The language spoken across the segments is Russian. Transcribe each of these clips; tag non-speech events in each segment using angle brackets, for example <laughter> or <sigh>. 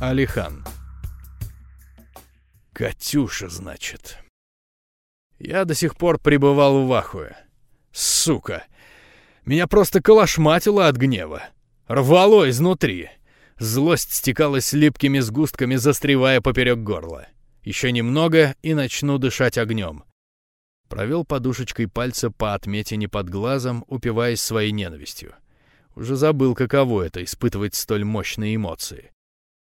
Алихан. «Катюша, значит». Я до сих пор пребывал в ахуе. Сука! Меня просто колошматило от гнева. Рвало изнутри. Злость стекалась липкими сгустками, застревая поперек горла. Еще немного и начну дышать огнем. Провел подушечкой пальца по отметине под глазом, упиваясь своей ненавистью. Уже забыл, каково это — испытывать столь мощные эмоции.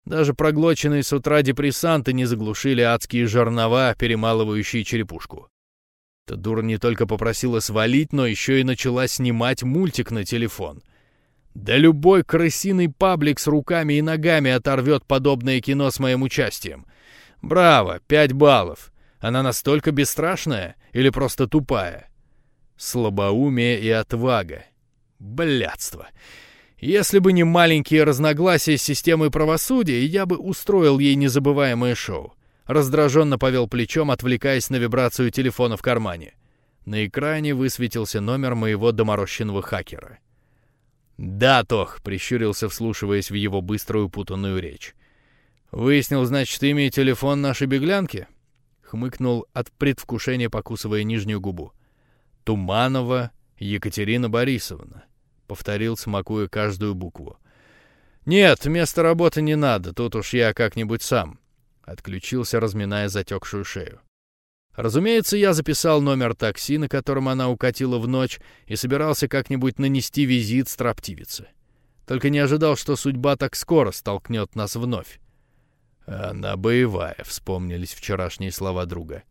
Даже проглоченные с утра депрессанты не заглушили адские жернова, перемалывающие черепушку. Эта дура не только попросила свалить, но еще и начала снимать мультик на телефон. Да любой крысиный паблик с руками и ногами оторвет подобное кино с моим участием. Браво, пять баллов. Она настолько бесстрашная или просто тупая? Слабоумие и отвага. Блядство. Если бы не маленькие разногласия с системой правосудия, я бы устроил ей незабываемое шоу. Раздраженно повел плечом, отвлекаясь на вибрацию телефона в кармане. На экране высветился номер моего доморощенного хакера. «Да, Тох», — прищурился, вслушиваясь в его быструю путанную речь. «Выяснил, значит, имя и телефон нашей беглянки?» — хмыкнул от предвкушения, покусывая нижнюю губу. «Туманова Екатерина Борисовна», — повторил, смакуя каждую букву. «Нет, место работы не надо, тут уж я как-нибудь сам», — отключился, разминая затекшую шею. Разумеется, я записал номер такси, на котором она укатила в ночь, и собирался как-нибудь нанести визит строптивице. Только не ожидал, что судьба так скоро столкнет нас вновь. «Она боевая», — вспомнились вчерашние слова друга.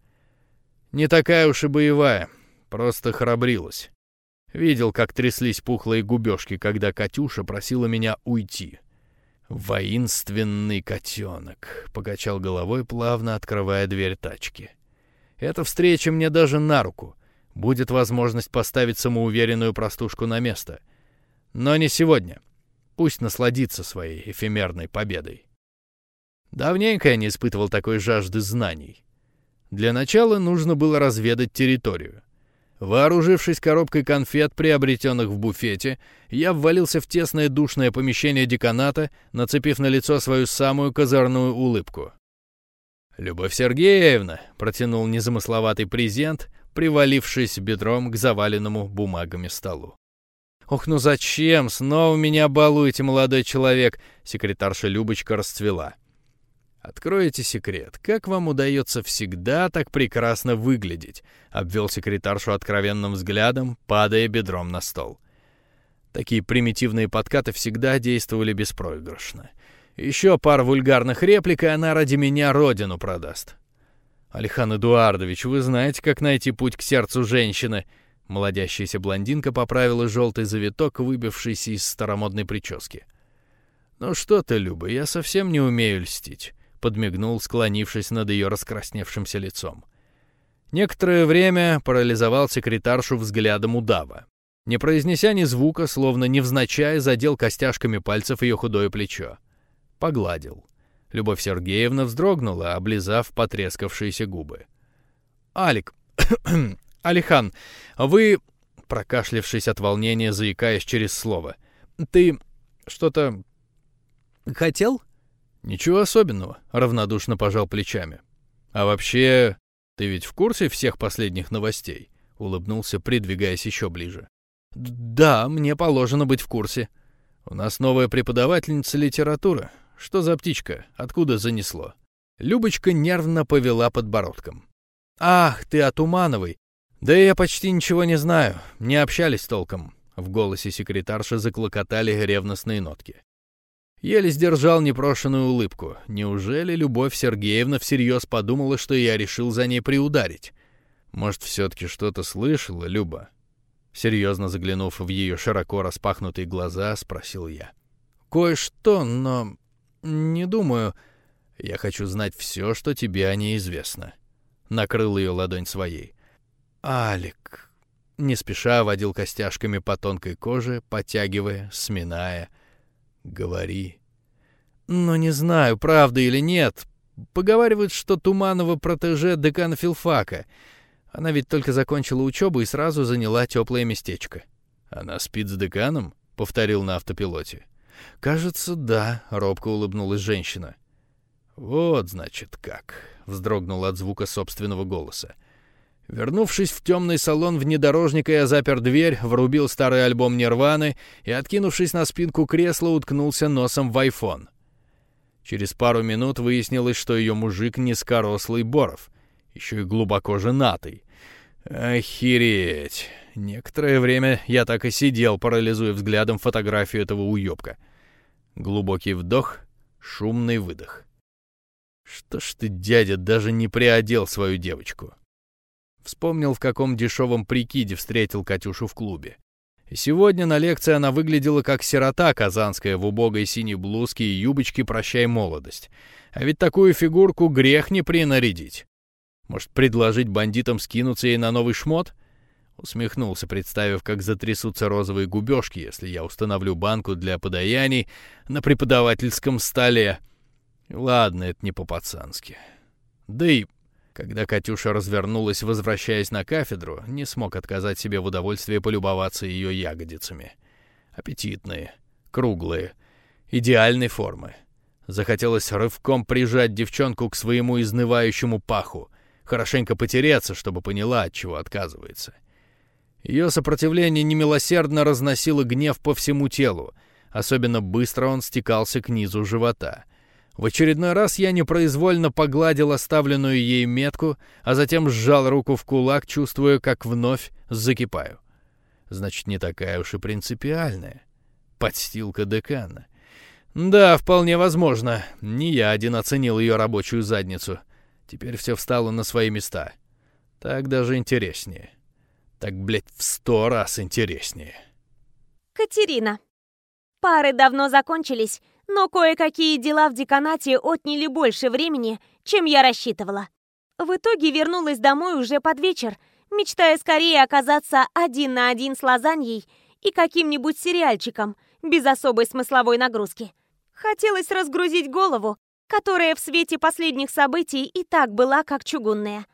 «Не такая уж и боевая, просто храбрилась. Видел, как тряслись пухлые губежки, когда Катюша просила меня уйти». «Воинственный котенок», — покачал головой, плавно открывая дверь тачки. Эта встреча мне даже на руку. Будет возможность поставить самоуверенную простушку на место. Но не сегодня. Пусть насладится своей эфемерной победой. Давненько я не испытывал такой жажды знаний. Для начала нужно было разведать территорию. Вооружившись коробкой конфет, приобретенных в буфете, я ввалился в тесное душное помещение деканата, нацепив на лицо свою самую козырную улыбку. «Любовь Сергеевна!» — протянул незамысловатый презент, привалившись бедром к заваленному бумагами столу. «Ох, ну зачем? Снова меня балуете, молодой человек!» — секретарша Любочка расцвела. «Откройте секрет. Как вам удается всегда так прекрасно выглядеть?» — обвел секретаршу откровенным взглядом, падая бедром на стол. Такие примитивные подкаты всегда действовали беспроигрышно. Еще пар вульгарных реплик, и она ради меня родину продаст. Алихан Эдуардович, вы знаете, как найти путь к сердцу женщины? Молодящаяся блондинка поправила желтый завиток, выбившийся из старомодной прически. «Ну что ты, Люба, я совсем не умею льстить», — подмигнул, склонившись над ее раскрасневшимся лицом. Некоторое время парализовал секретаршу взглядом удава. Не произнеся ни звука, словно невзначай задел костяшками пальцев ее худое плечо погладил. Любовь Сергеевна вздрогнула, облизав потрескавшиеся губы. «Алик, <coughs> Алихан, вы...» Прокашлявшись от волнения, заикаясь через слово. «Ты что-то... хотел?» «Ничего особенного», — равнодушно пожал плечами. «А вообще, ты ведь в курсе всех последних новостей?» — улыбнулся, придвигаясь еще ближе. «Да, мне положено быть в курсе. У нас новая преподавательница литературы. Что за птичка? Откуда занесло? Любочка нервно повела подбородком. Ах, ты от Умановой. Да я почти ничего не знаю. Не общались толком. В голосе секретарши заклокотали ревностные нотки. Еле сдержал непрошенную улыбку. Неужели Любовь Сергеевна всерьез подумала, что я решил за ней приударить? Может, все-таки что-то слышала, Люба? Серьезно заглянув в ее широко распахнутые глаза, спросил я. Кое-что, но «Не думаю. Я хочу знать все, что тебе о ней известно». Накрыл ее ладонь своей. «Алик...» Не спеша водил костяшками по тонкой коже, потягивая, сминая. «Говори». «Но не знаю, правда или нет. Поговаривают, что Туманова протеже декана филфака. Она ведь только закончила учебу и сразу заняла теплое местечко». «Она спит с деканом?» — повторил на автопилоте. «Кажется, да», — робко улыбнулась женщина. «Вот, значит, как», — вздрогнул от звука собственного голоса. Вернувшись в темный салон внедорожника, я запер дверь, врубил старый альбом Нирваны и, откинувшись на спинку кресла, уткнулся носом в айфон. Через пару минут выяснилось, что ее мужик низкорослый Боров, еще и глубоко женатый. Охереть! Некоторое время я так и сидел, парализуя взглядом фотографию этого уёбка. Глубокий вдох, шумный выдох. Что ж ты, дядя, даже не приодел свою девочку? Вспомнил, в каком дешевом прикиде встретил Катюшу в клубе. Сегодня на лекции она выглядела как сирота казанская в убогой синей блузке и юбочке «Прощай, молодость». А ведь такую фигурку грех не принарядить. Может, предложить бандитам скинуться ей на новый шмот? Усмехнулся, представив, как затрясутся розовые губежки, если я установлю банку для подаяний на преподавательском столе. Ладно, это не по-пацански. Да и когда Катюша развернулась, возвращаясь на кафедру, не смог отказать себе в удовольствии полюбоваться ее ягодицами. Аппетитные, круглые, идеальной формы. Захотелось рывком прижать девчонку к своему изнывающему паху, хорошенько потереться, чтобы поняла, от чего отказывается. Ее сопротивление немилосердно разносило гнев по всему телу, особенно быстро он стекался к низу живота — в очередной раз я непроизвольно погладил оставленную ей метку, а затем сжал руку в кулак, чувствуя, как вновь закипаю. Значит, не такая уж и принципиальная. Подстилка декана. Да, вполне возможно. Не я один оценил ее рабочую задницу. Теперь все встало на свои места. Так даже интереснее. Так, блядь, в сто раз интереснее. Катерина. Пары давно закончились, но кое-какие дела в деканате отняли больше времени, чем я рассчитывала. В итоге вернулась домой уже под вечер, мечтая скорее оказаться один на один с лазаньей и каким-нибудь сериальчиком без особой смысловой нагрузки. Хотелось разгрузить голову, которая в свете последних событий и так была как чугунная.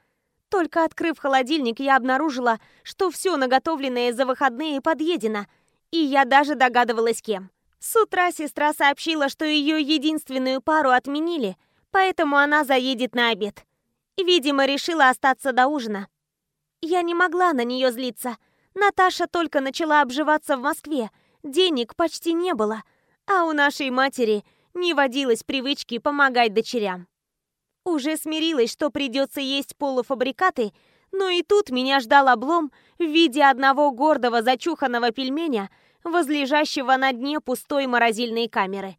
Только открыв холодильник, я обнаружила, что все наготовленное за выходные подъедено, и я даже догадывалась, кем. С утра сестра сообщила, что ее единственную пару отменили, поэтому она заедет на обед. Видимо, решила остаться до ужина. Я не могла на нее злиться. Наташа только начала обживаться в Москве, денег почти не было, а у нашей матери не водилось привычки помогать дочерям. Уже смирилась, что придется есть полуфабрикаты, но и тут меня ждал облом в виде одного гордого зачуханного пельменя – возлежащего на дне пустой морозильной камеры.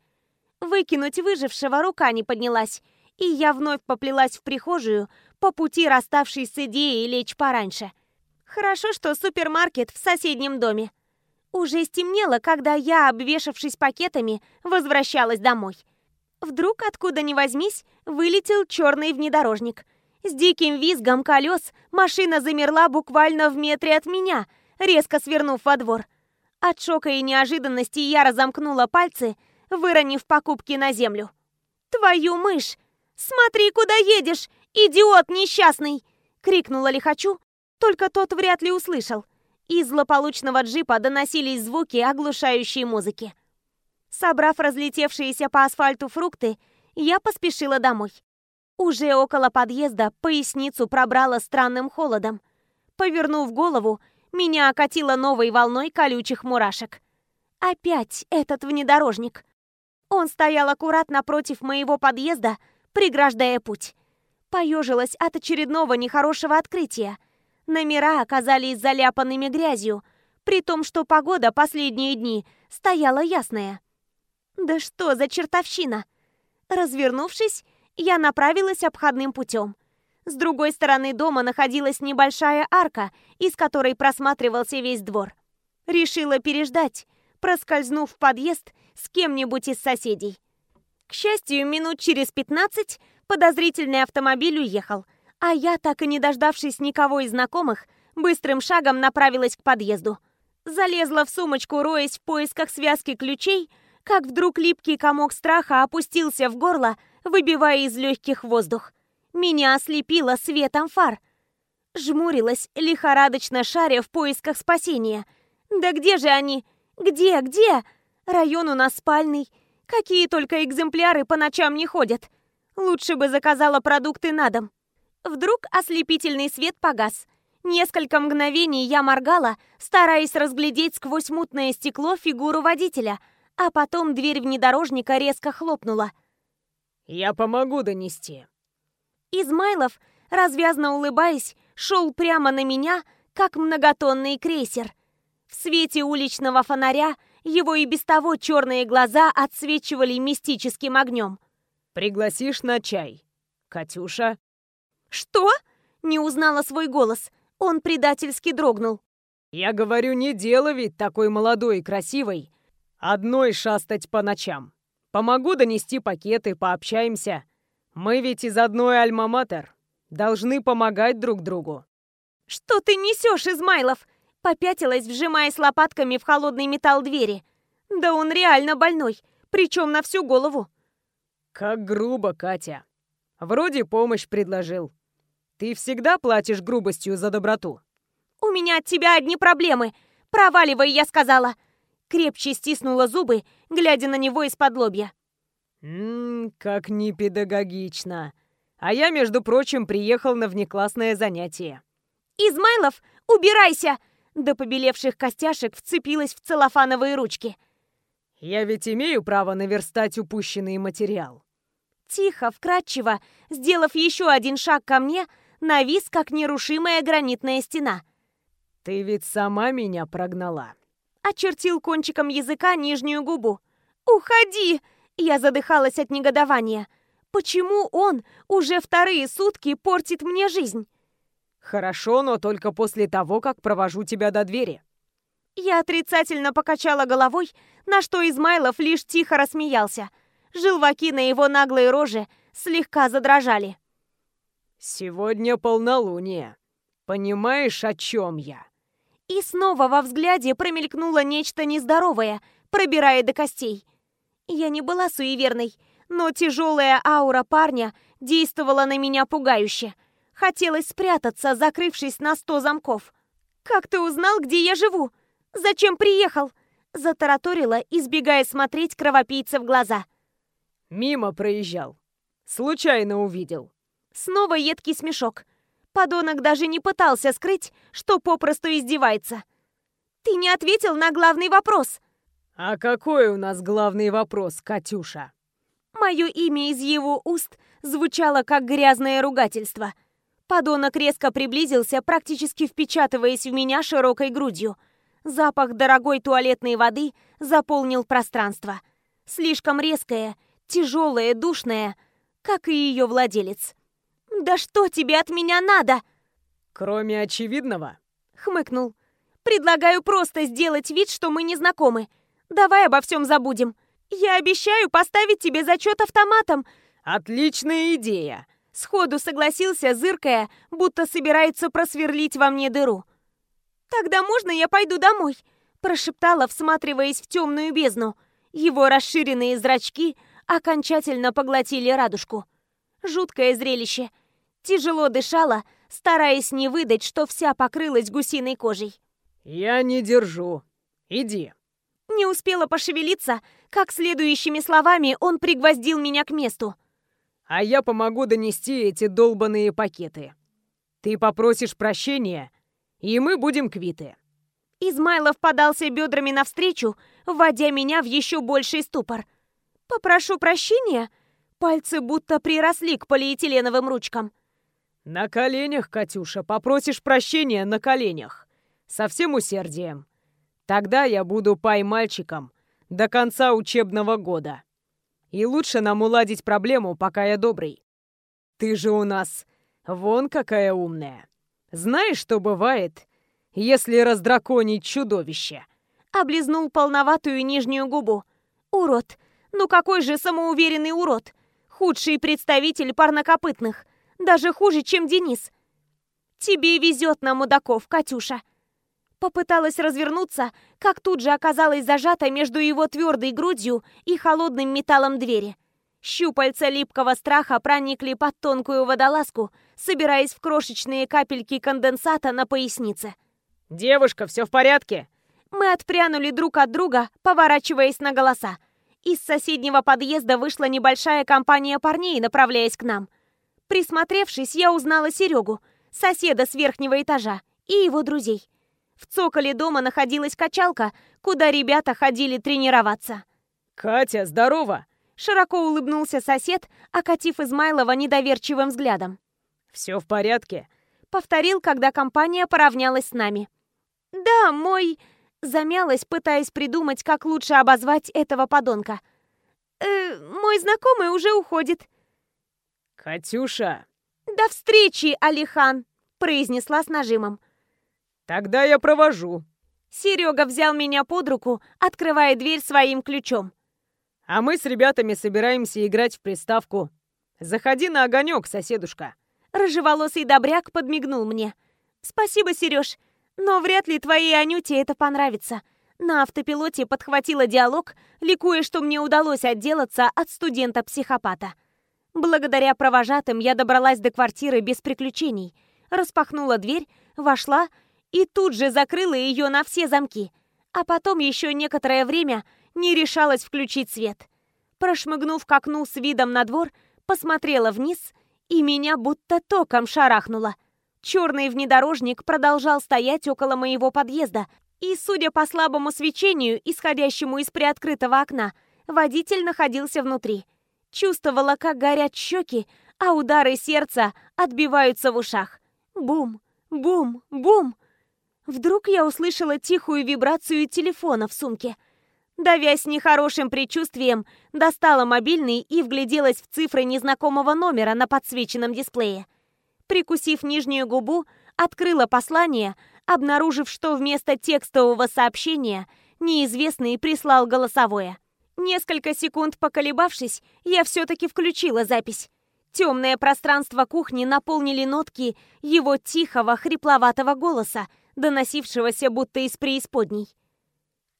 Выкинуть выжившего рука не поднялась, и я вновь поплелась в прихожую, по пути расставшись с идеей лечь пораньше. Хорошо, что супермаркет в соседнем доме. Уже стемнело, когда я, обвешавшись пакетами, возвращалась домой. Вдруг, откуда ни возьмись, вылетел черный внедорожник. С диким визгом колес машина замерла буквально в метре от меня, резко свернув во двор. От шока и неожиданности я разомкнула пальцы, выронив покупки на землю. «Твою мышь! Смотри, куда едешь, идиот несчастный!» — крикнула лихачу, только тот вряд ли услышал. Из злополучного джипа доносились звуки оглушающей музыки. Собрав разлетевшиеся по асфальту фрукты, я поспешила домой. Уже около подъезда поясницу пробрала странным холодом. Повернув голову, меня окатило новой волной колючих мурашек. Опять этот внедорожник. Он стоял аккуратно против моего подъезда, преграждая путь. Поежилась от очередного нехорошего открытия. Номера оказались заляпанными грязью, при том, что погода последние дни стояла ясная. Да что за чертовщина? Развернувшись, я направилась обходным путем – с другой стороны дома находилась небольшая арка, из которой просматривался весь двор. Решила переждать, проскользнув в подъезд с кем-нибудь из соседей. К счастью, минут через пятнадцать подозрительный автомобиль уехал, а я, так и не дождавшись никого из знакомых, быстрым шагом направилась к подъезду. Залезла в сумочку, роясь в поисках связки ключей, как вдруг липкий комок страха опустился в горло, выбивая из легких воздух. Меня ослепило светом фар. Жмурилась, лихорадочно шаря в поисках спасения. Да где же они? Где, где? Район у нас спальный. Какие только экземпляры по ночам не ходят. Лучше бы заказала продукты на дом. Вдруг ослепительный свет погас. Несколько мгновений я моргала, стараясь разглядеть сквозь мутное стекло фигуру водителя, а потом дверь внедорожника резко хлопнула. «Я помогу донести». Измайлов, развязно улыбаясь, шел прямо на меня, как многотонный крейсер. В свете уличного фонаря его и без того черные глаза отсвечивали мистическим огнем. «Пригласишь на чай, Катюша?» «Что?» — не узнала свой голос. Он предательски дрогнул. «Я говорю, не дело ведь такой молодой и красивой. Одной шастать по ночам. Помогу донести пакеты, пообщаемся. Мы ведь из одной альма-матер. Должны помогать друг другу». «Что ты несешь, Измайлов?» Попятилась, вжимаясь лопатками в холодный металл двери. «Да он реально больной, причем на всю голову». «Как грубо, Катя. Вроде помощь предложил. Ты всегда платишь грубостью за доброту?» «У меня от тебя одни проблемы. Проваливай, я сказала!» Крепче стиснула зубы, глядя на него из-под лобья. «Ммм, как непедагогично. А я, между прочим, приехал на внеклассное занятие». «Измайлов, убирайся!» До побелевших костяшек вцепилась в целлофановые ручки. «Я ведь имею право наверстать упущенный материал». Тихо, вкрадчиво, сделав еще один шаг ко мне, навис, как нерушимая гранитная стена. «Ты ведь сама меня прогнала». Очертил кончиком языка нижнюю губу. «Уходи!» Я задыхалась от негодования. «Почему он уже вторые сутки портит мне жизнь?» «Хорошо, но только после того, как провожу тебя до двери». Я отрицательно покачала головой, на что Измайлов лишь тихо рассмеялся. Желваки на его наглой роже слегка задрожали. «Сегодня полнолуние. Понимаешь, о чем я?» И снова во взгляде промелькнуло нечто нездоровое, пробирая до костей. Я не была суеверной, но тяжелая аура парня действовала на меня пугающе. Хотелось спрятаться, закрывшись на сто замков. «Как ты узнал, где я живу? Зачем приехал?» Затараторила, избегая смотреть кровопийце в глаза. «Мимо проезжал. Случайно увидел». Снова едкий смешок. Подонок даже не пытался скрыть, что попросту издевается. «Ты не ответил на главный вопрос!» «А какой у нас главный вопрос, Катюша?» Мое имя из его уст звучало как грязное ругательство. Подонок резко приблизился, практически впечатываясь в меня широкой грудью. Запах дорогой туалетной воды заполнил пространство. Слишком резкое, тяжелое, душное, как и ее владелец. «Да что тебе от меня надо?» «Кроме очевидного?» — хмыкнул. «Предлагаю просто сделать вид, что мы не знакомы. Давай обо всем забудем. Я обещаю поставить тебе зачет автоматом». «Отличная идея!» Сходу согласился, зыркая, будто собирается просверлить во мне дыру. «Тогда можно я пойду домой?» Прошептала, всматриваясь в темную бездну. Его расширенные зрачки окончательно поглотили радужку. Жуткое зрелище. Тяжело дышала, стараясь не выдать, что вся покрылась гусиной кожей. «Я не держу. Иди». Не успела пошевелиться, как следующими словами он пригвоздил меня к месту. «А я помогу донести эти долбаные пакеты. Ты попросишь прощения, и мы будем квиты». Измайлов подался бедрами навстречу, вводя меня в еще больший ступор. «Попрошу прощения?» Пальцы будто приросли к полиэтиленовым ручкам. «На коленях, Катюша, попросишь прощения на коленях. Со всем усердием. Тогда я буду пай-мальчиком до конца учебного года. И лучше нам уладить проблему, пока я добрый. Ты же у нас вон какая умная. Знаешь, что бывает, если раздраконить чудовище?» Облизнул полноватую нижнюю губу. «Урод! Ну какой же самоуверенный урод! Худший представитель парнокопытных! Даже хуже, чем Денис!» «Тебе везет на мудаков, Катюша!» Попыталась развернуться, как тут же оказалась зажата между его твердой грудью и холодным металлом двери. Щупальца липкого страха проникли под тонкую водолазку, собираясь в крошечные капельки конденсата на пояснице. «Девушка, все в порядке?» Мы отпрянули друг от друга, поворачиваясь на голоса. Из соседнего подъезда вышла небольшая компания парней, направляясь к нам. Присмотревшись, я узнала Серегу, соседа с верхнего этажа, и его друзей. В цоколе дома находилась качалка, куда ребята ходили тренироваться. «Катя, здорово!» Широко улыбнулся сосед, окатив Измайлова недоверчивым взглядом. «Все в порядке?» Повторил, когда компания поравнялась с нами. «Да, мой...» Замялась, пытаясь придумать, как лучше обозвать этого подонка. «Э, мой знакомый уже уходит». «Катюша!» «До встречи, Алихан!» произнесла с нажимом. «Тогда я провожу». Серега взял меня под руку, открывая дверь своим ключом. «А мы с ребятами собираемся играть в приставку. Заходи на огонек, соседушка». Рыжеволосый добряк подмигнул мне. «Спасибо, Сереж, но вряд ли твоей Анюте это понравится». На автопилоте подхватила диалог, ликуя, что мне удалось отделаться от студента-психопата. Благодаря провожатым я добралась до квартиры без приключений, распахнула дверь, вошла и тут же закрыла ее на все замки, а потом еще некоторое время не решалась включить свет. Прошмыгнув к окну с видом на двор, посмотрела вниз, и меня будто током шарахнуло. Черный внедорожник продолжал стоять около моего подъезда, и, судя по слабому свечению, исходящему из приоткрытого окна, водитель находился внутри. Чувствовала, как горят щеки, а удары сердца отбиваются в ушах. Бум, бум, бум. Вдруг я услышала тихую вибрацию телефона в сумке. Давясь нехорошим предчувствием, достала мобильный и вгляделась в цифры незнакомого номера на подсвеченном дисплее. Прикусив нижнюю губу, открыла послание, обнаружив, что вместо текстового сообщения неизвестный прислал голосовое. Несколько секунд поколебавшись, я все-таки включила запись. Темное пространство кухни наполнили нотки его тихого, хрипловатого голоса, доносившегося будто из преисподней.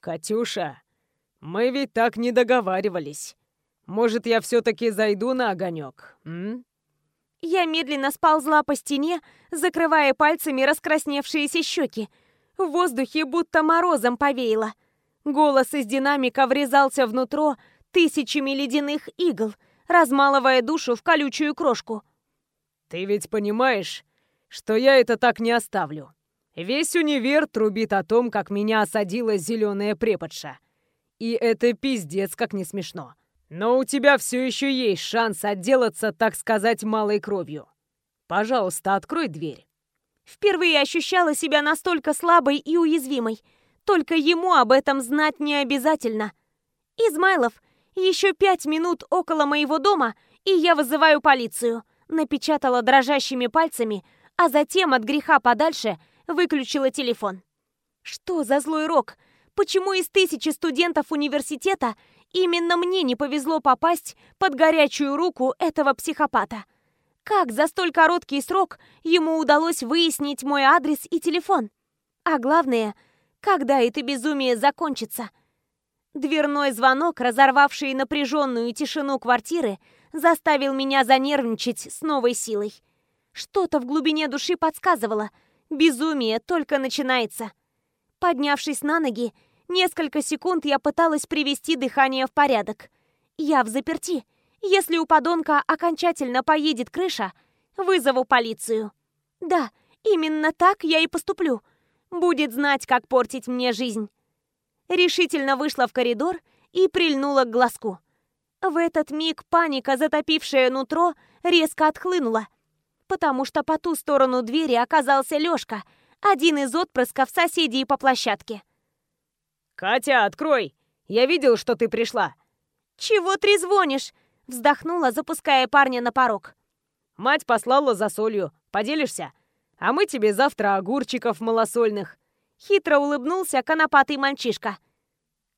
«Катюша, мы ведь так не договаривались. Может, я все-таки зайду на огонек, м?» Я медленно сползла по стене, закрывая пальцами раскрасневшиеся щеки. В воздухе будто морозом повеяло. Голос из динамика врезался внутрь тысячами ледяных игл, размалывая душу в колючую крошку. «Ты ведь понимаешь, что я это так не оставлю?» Весь универ трубит о том, как меня осадила зеленая преподша. И это пиздец, как не смешно. Но у тебя все еще есть шанс отделаться, так сказать, малой кровью. Пожалуйста, открой дверь. Впервые ощущала себя настолько слабой и уязвимой. Только ему об этом знать не обязательно. Измайлов, еще пять минут около моего дома, и я вызываю полицию. Напечатала дрожащими пальцами, а затем от греха подальше выключила телефон. Что за злой рок? Почему из тысячи студентов университета именно мне не повезло попасть под горячую руку этого психопата? Как за столь короткий срок ему удалось выяснить мой адрес и телефон? А главное, когда это безумие закончится? Дверной звонок, разорвавший напряженную тишину квартиры, заставил меня занервничать с новой силой. Что-то в глубине души подсказывало – Безумие только начинается. Поднявшись на ноги, несколько секунд я пыталась привести дыхание в порядок. Я в заперти. Если у подонка окончательно поедет крыша, вызову полицию. Да, именно так я и поступлю. Будет знать, как портить мне жизнь. Решительно вышла в коридор и прильнула к глазку. В этот миг паника, затопившая нутро, резко отхлынула потому что по ту сторону двери оказался Лёшка, один из отпрысков соседей по площадке. «Катя, открой! Я видел, что ты пришла!» «Чего трезвонишь?» — вздохнула, запуская парня на порог. «Мать послала за солью. Поделишься? А мы тебе завтра огурчиков малосольных». Хитро улыбнулся конопатый мальчишка.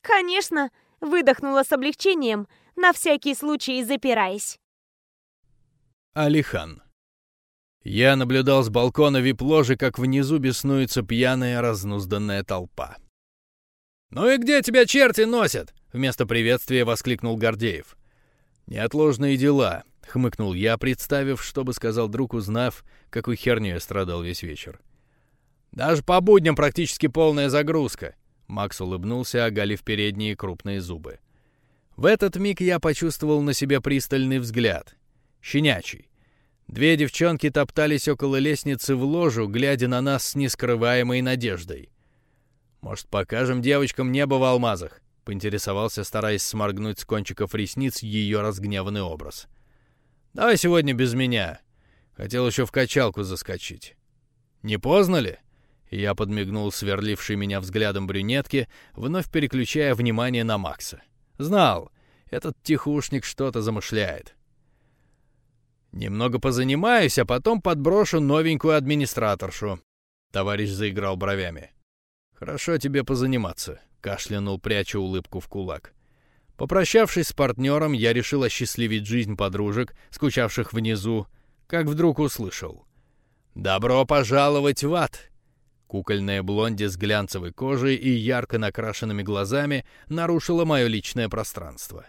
«Конечно!» — выдохнула с облегчением, на всякий случай запираясь. Алихан я наблюдал с балкона вип-ложи, как внизу беснуется пьяная разнузданная толпа. «Ну и где тебя черти носят?» — вместо приветствия воскликнул Гордеев. «Неотложные дела», — хмыкнул я, представив, что бы сказал друг, узнав, какой херню я страдал весь вечер. «Даже по будням практически полная загрузка», — Макс улыбнулся, оголив передние крупные зубы. В этот миг я почувствовал на себе пристальный взгляд. Щенячий. Две девчонки топтались около лестницы в ложу, глядя на нас с нескрываемой надеждой. «Может, покажем девочкам небо в алмазах?» — поинтересовался, стараясь сморгнуть с кончиков ресниц ее разгневанный образ. «Давай сегодня без меня. Хотел еще в качалку заскочить». «Не поздно ли?» Я подмигнул сверливший меня взглядом брюнетки, вновь переключая внимание на Макса. «Знал, этот тихушник что-то замышляет». «Немного позанимаюсь, а потом подброшу новенькую администраторшу», — товарищ заиграл бровями. «Хорошо тебе позаниматься», — кашлянул, пряча улыбку в кулак. Попрощавшись с партнером, я решил осчастливить жизнь подружек, скучавших внизу, как вдруг услышал. «Добро пожаловать в ад!» Кукольная блонди с глянцевой кожей и ярко накрашенными глазами нарушила мое личное пространство.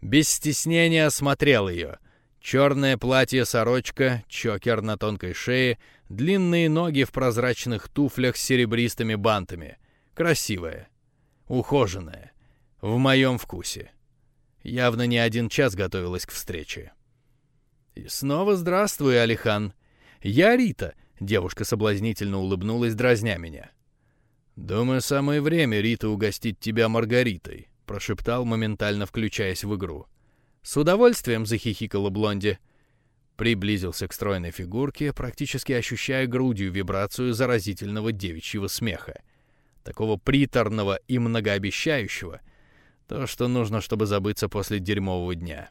Без стеснения осмотрел ее. Черное платье-сорочка, чокер на тонкой шее, длинные ноги в прозрачных туфлях с серебристыми бантами. Красивая, ухоженная, в моем вкусе. Явно не один час готовилась к встрече. И снова здравствуй, Алихан. Я Рита, Девушка соблазнительно улыбнулась, дразня меня. «Думаю, самое время, Рита, угостить тебя Маргаритой», — прошептал, моментально включаясь в игру. «С удовольствием», — захихикала Блонди. Приблизился к стройной фигурке, практически ощущая грудью вибрацию заразительного девичьего смеха. Такого приторного и многообещающего. То, что нужно, чтобы забыться после дерьмового дня.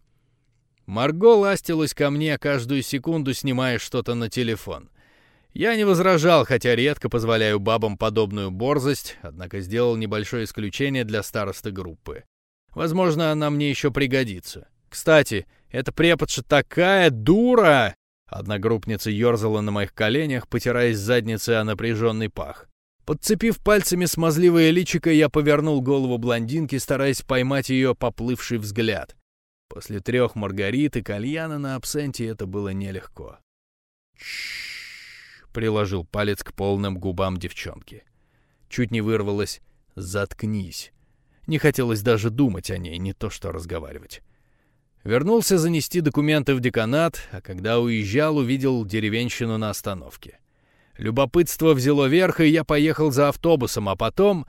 Марго ластилась ко мне каждую секунду, снимая что-то на телефон — я не возражал, хотя редко позволяю бабам подобную борзость, однако сделал небольшое исключение для старосты группы. Возможно, она мне еще пригодится. Кстати, эта преподша такая дура! Одногруппница ерзала на моих коленях, потираясь задницей о напряженный пах. Подцепив пальцами смазливое личико, я повернул голову блондинки, стараясь поймать ее поплывший взгляд. После трех маргарит и кальяна на абсенте это было нелегко. Чш приложил палец к полным губам девчонки. Чуть не вырвалось «заткнись». Не хотелось даже думать о ней, не то что разговаривать. Вернулся занести документы в деканат, а когда уезжал, увидел деревенщину на остановке. Любопытство взяло верх, и я поехал за автобусом, а потом...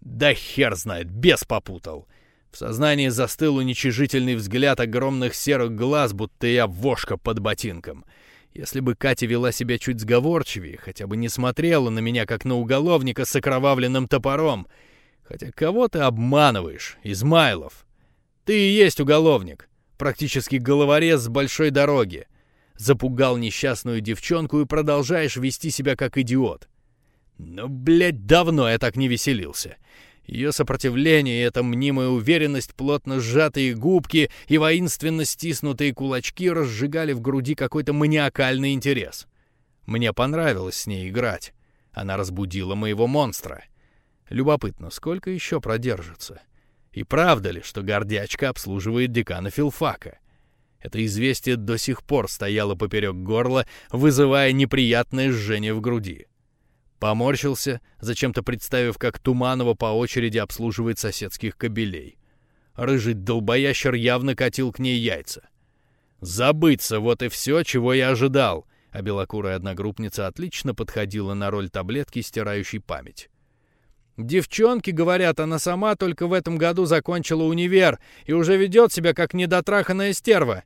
Да хер знает, бес попутал. В сознании застыл уничижительный взгляд огромных серых глаз, будто я вошка под ботинком — если бы Катя вела себя чуть сговорчивее, хотя бы не смотрела на меня, как на уголовника с окровавленным топором. Хотя кого ты обманываешь, Измайлов? Ты и есть уголовник, практически головорез с большой дороги. Запугал несчастную девчонку и продолжаешь вести себя как идиот. Ну, блядь, давно я так не веселился. Ее сопротивление и эта мнимая уверенность, плотно сжатые губки и воинственно стиснутые кулачки разжигали в груди какой-то маниакальный интерес. Мне понравилось с ней играть. Она разбудила моего монстра. Любопытно, сколько еще продержится? И правда ли, что гордячка обслуживает декана филфака? Это известие до сих пор стояло поперек горла, вызывая неприятное жжение в груди. Поморщился, зачем-то представив, как Туманова по очереди обслуживает соседских кобелей. Рыжий долбоящер явно катил к ней яйца. «Забыться, вот и все, чего я ожидал», а белокурая одногруппница отлично подходила на роль таблетки, стирающей память. «Девчонки, говорят, она сама только в этом году закончила универ и уже ведет себя как недотраханная стерва».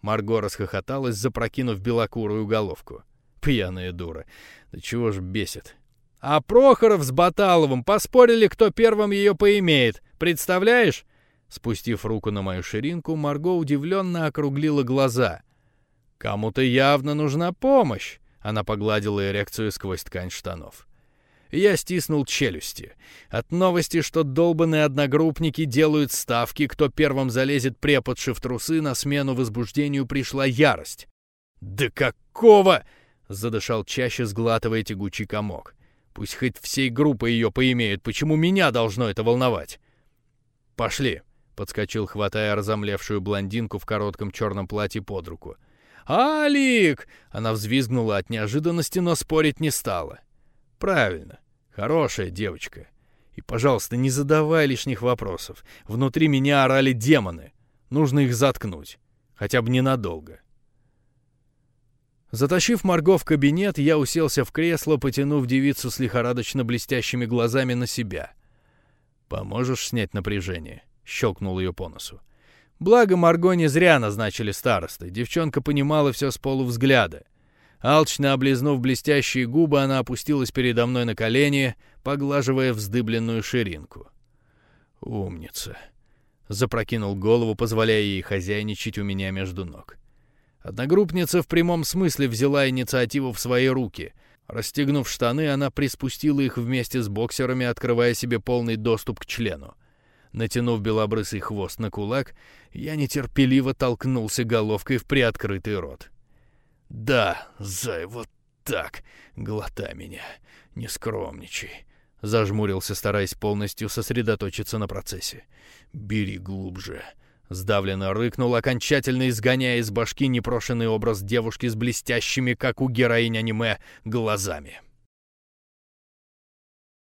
Марго расхохоталась, запрокинув белокурую головку. Пьяная дура. Да чего ж бесит. А Прохоров с Баталовым поспорили, кто первым ее поимеет. Представляешь? Спустив руку на мою ширинку, Марго удивленно округлила глаза. «Кому-то явно нужна помощь!» Она погладила эрекцию сквозь ткань штанов. Я стиснул челюсти. От новости, что долбанные одногруппники делают ставки, кто первым залезет преподши в трусы, на смену возбуждению пришла ярость. «Да какого?» Задышал чаще, сглатывая тягучий комок. Пусть хоть всей группой ее поимеют, почему меня должно это волновать? «Пошли!» — подскочил, хватая разомлевшую блондинку в коротком черном платье под руку. «Алик!» — она взвизгнула от неожиданности, но спорить не стала. «Правильно. Хорошая девочка. И, пожалуйста, не задавай лишних вопросов. Внутри меня орали демоны. Нужно их заткнуть. Хотя бы ненадолго. Затащив Марго в кабинет, я уселся в кресло, потянув девицу с лихорадочно блестящими глазами на себя. «Поможешь снять напряжение?» — щелкнул ее по носу. Благо, Марго не зря назначили старостой. Девчонка понимала все с полувзгляда. Алчно облизнув блестящие губы, она опустилась передо мной на колени, поглаживая вздыбленную ширинку. «Умница!» — запрокинул голову, позволяя ей хозяйничать у меня между ног. Одногруппница в прямом смысле взяла инициативу в свои руки. Расстегнув штаны, она приспустила их вместе с боксерами, открывая себе полный доступ к члену. Натянув белобрысый хвост на кулак, я нетерпеливо толкнулся головкой в приоткрытый рот. «Да, Зай, вот так. Глотай меня. Не скромничай». Зажмурился, стараясь полностью сосредоточиться на процессе. «Бери глубже. Сдавленно рыкнул, окончательно изгоняя из башки непрошенный образ девушки с блестящими, как у героинь аниме, глазами.